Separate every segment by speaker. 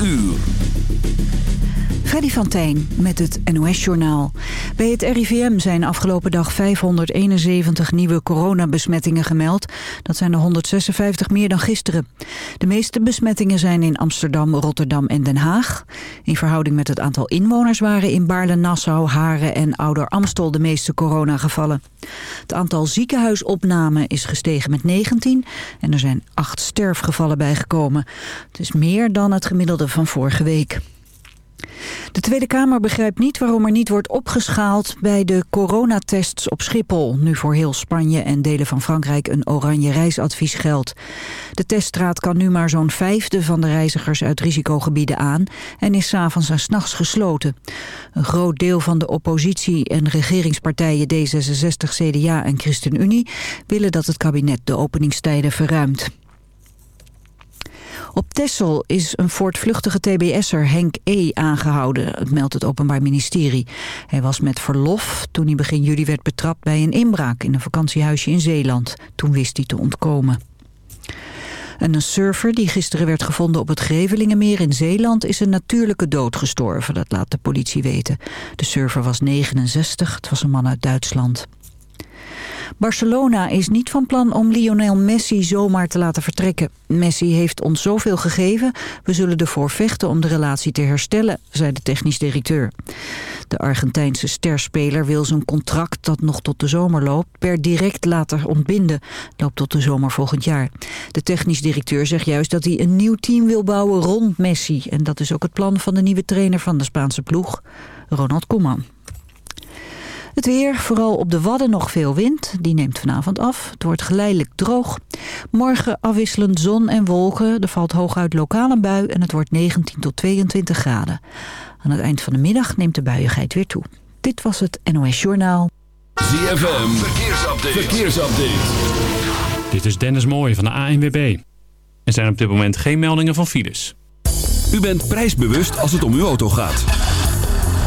Speaker 1: uur.
Speaker 2: Freddy van Tijn met het NOS-journaal. Bij het RIVM zijn afgelopen dag 571 nieuwe coronabesmettingen gemeld. Dat zijn er 156 meer dan gisteren. De meeste besmettingen zijn in Amsterdam, Rotterdam en Den Haag. In verhouding met het aantal inwoners waren in Baarle-Nassau, Haren en Ouder-Amstel de meeste coronagevallen. Het aantal ziekenhuisopnamen is gestegen met 19 en er zijn 8 sterfgevallen bijgekomen. Het is meer dan het gemiddelde van vorige week. De Tweede Kamer begrijpt niet waarom er niet wordt opgeschaald bij de coronatests op Schiphol. Nu voor heel Spanje en delen van Frankrijk een oranje reisadvies geldt. De teststraat kan nu maar zo'n vijfde van de reizigers uit risicogebieden aan en is s'avonds en s'nachts gesloten. Een groot deel van de oppositie en regeringspartijen D66, CDA en ChristenUnie willen dat het kabinet de openingstijden verruimt. Op Texel is een voortvluchtige TBS'er Henk E. aangehouden, meldt het Openbaar Ministerie. Hij was met verlof toen hij begin juli werd betrapt bij een inbraak in een vakantiehuisje in Zeeland. Toen wist hij te ontkomen. En een surfer die gisteren werd gevonden op het Grevelingenmeer in Zeeland is een natuurlijke dood gestorven, dat laat de politie weten. De surfer was 69, het was een man uit Duitsland. Barcelona is niet van plan om Lionel Messi zomaar te laten vertrekken. Messi heeft ons zoveel gegeven, we zullen ervoor vechten om de relatie te herstellen, zei de technisch directeur. De Argentijnse sterspeler wil zijn contract, dat nog tot de zomer loopt, per direct laten ontbinden. Loopt tot de zomer volgend jaar. De technisch directeur zegt juist dat hij een nieuw team wil bouwen rond Messi. En dat is ook het plan van de nieuwe trainer van de Spaanse ploeg, Ronald Koeman. Het weer, vooral op de Wadden nog veel wind. Die neemt vanavond af. Het wordt geleidelijk droog. Morgen afwisselend zon en wolken. Er valt hooguit lokale bui en het wordt 19 tot 22 graden. Aan het eind van de middag neemt de buiigheid weer toe. Dit was het NOS Journaal.
Speaker 1: ZFM, verkeersupdate. verkeersupdate.
Speaker 3: Dit is Dennis Mooij van de ANWB. Er zijn op dit moment geen meldingen van files.
Speaker 1: U bent prijsbewust als het om uw auto gaat.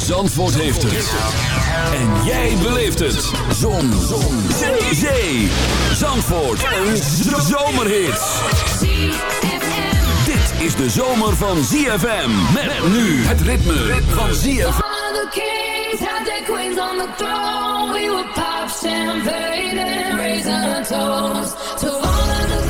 Speaker 1: Zandvoort heeft het. En jij beleeft het. Zon. Zon. Zee. Zee. Zandvoort. Een zomerhit. Dit is de zomer van ZFM. Met nu het ritme van ZFM.
Speaker 4: The kings had their queens on the throne. We would pop champagne and raise our toast to all of the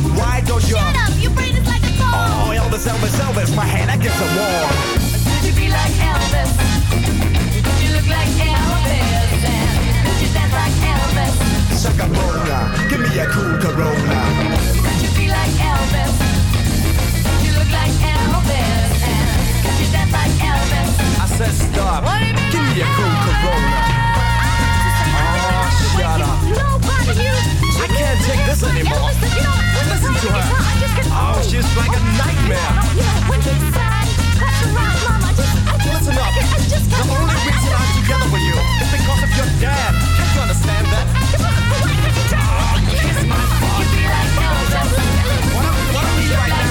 Speaker 5: Why don't you?
Speaker 4: Shut up, your brain is like a phone.
Speaker 5: Oh, Elvis, Elvis, Elvis, my hand against the wall.
Speaker 4: Could you be like Elvis? Could you look like Elvis? And could you dance like Elvis?
Speaker 5: Shaka Bona, give me a cool Corona.
Speaker 4: Could you be like Elvis? Could you look like Elvis? And could you dance like Elvis?
Speaker 5: I said stop.
Speaker 4: What do you mean
Speaker 5: Give me a cool Corona. chick this anymore. Listen to her. Oh, she's like a nightmare. Listen up. The only reason I'm together with you is because of your dad. Can't you understand that?
Speaker 4: Ah, oh, it's my fault.
Speaker 5: What don't we right now?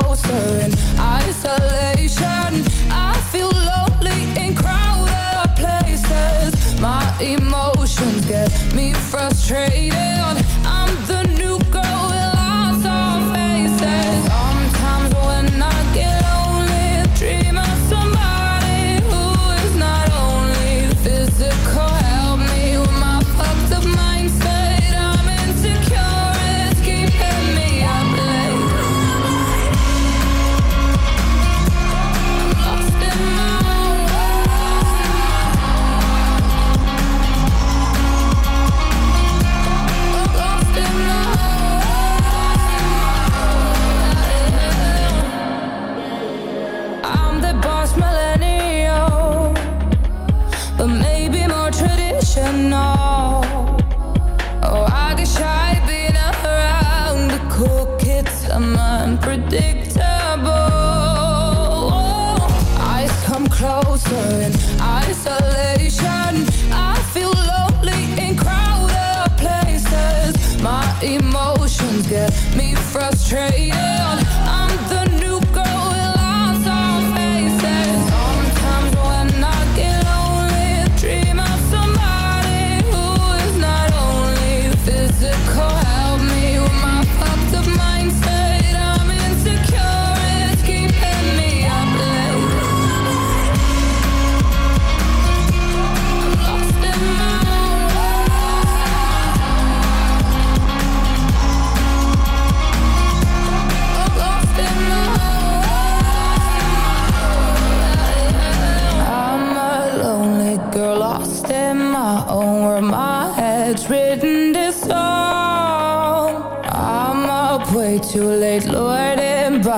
Speaker 6: closer in isolation. I feel lonely in crowded places. My emotions get me frustrated.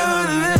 Speaker 6: out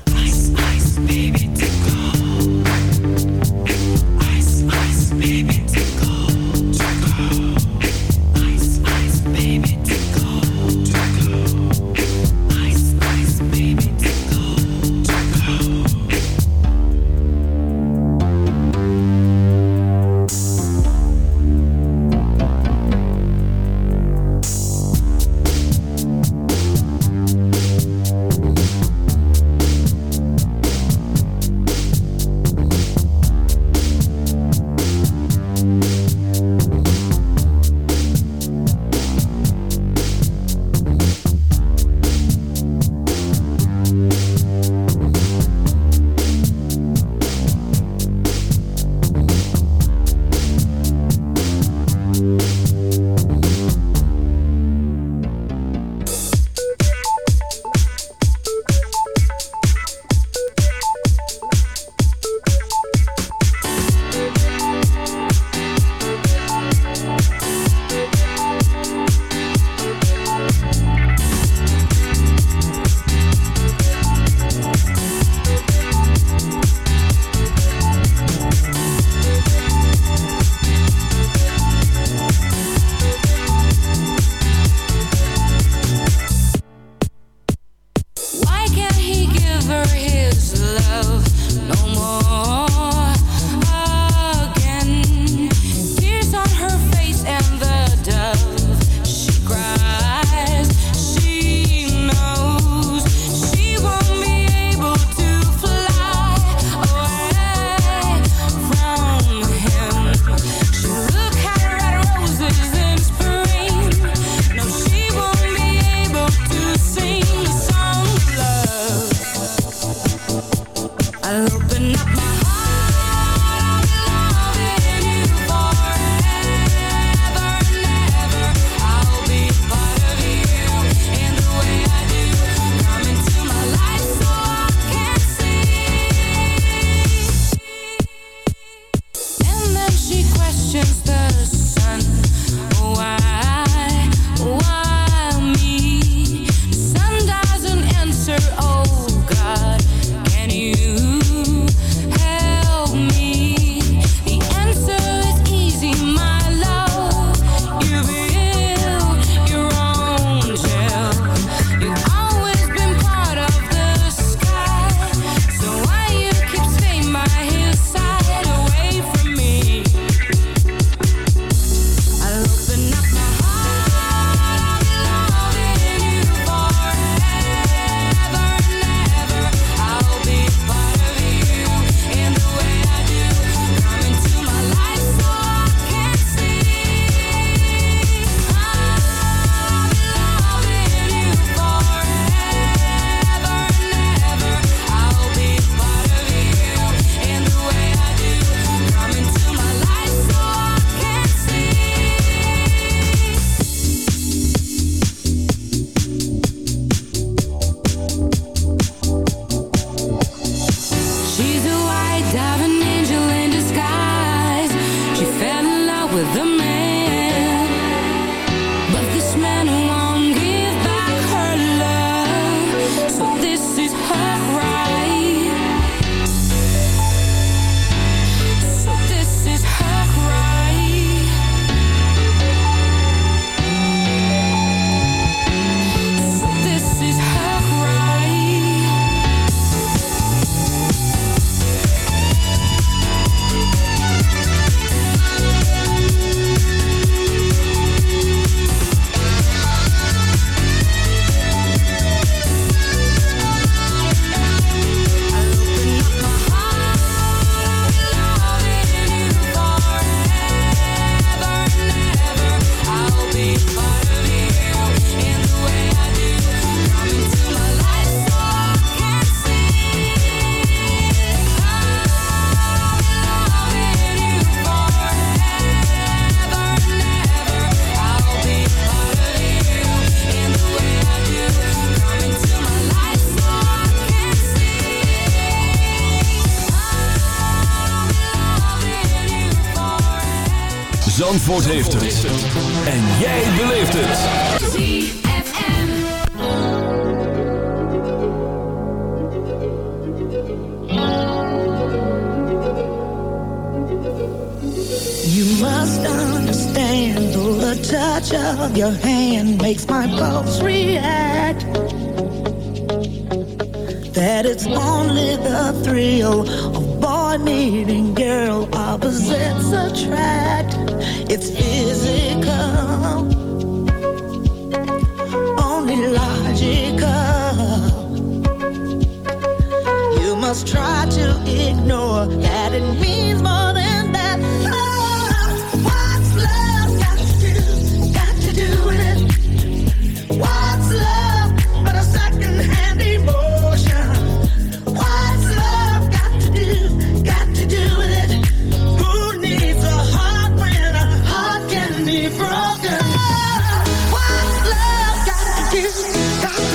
Speaker 7: Zandvoort heeft.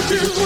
Speaker 8: do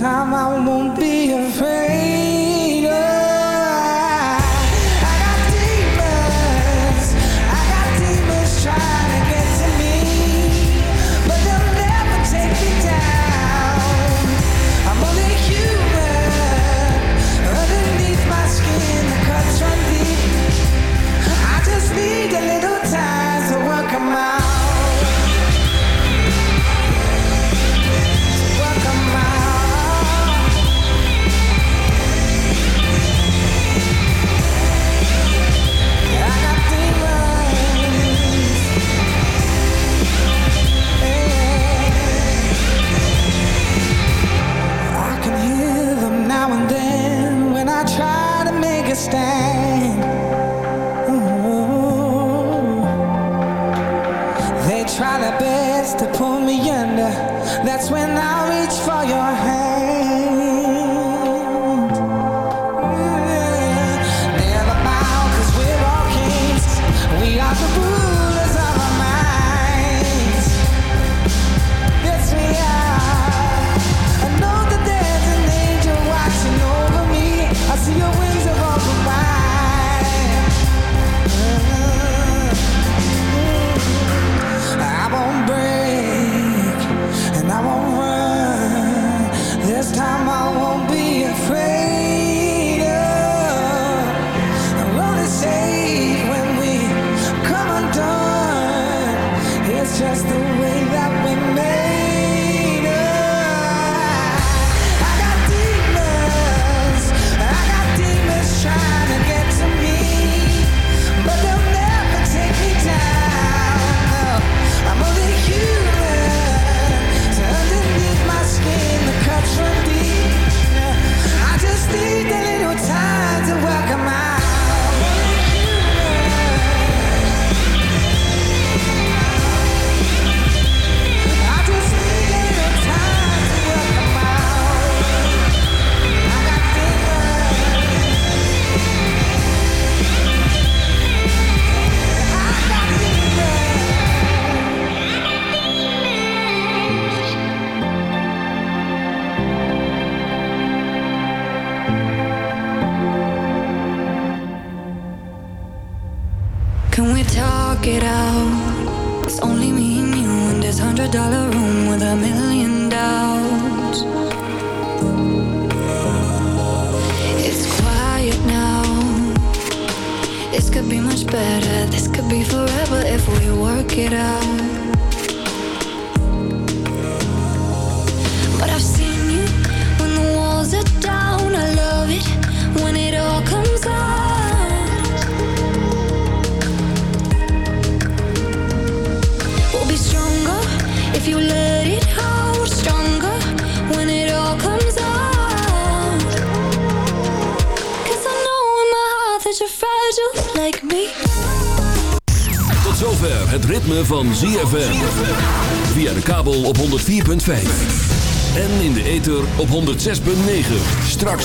Speaker 6: time I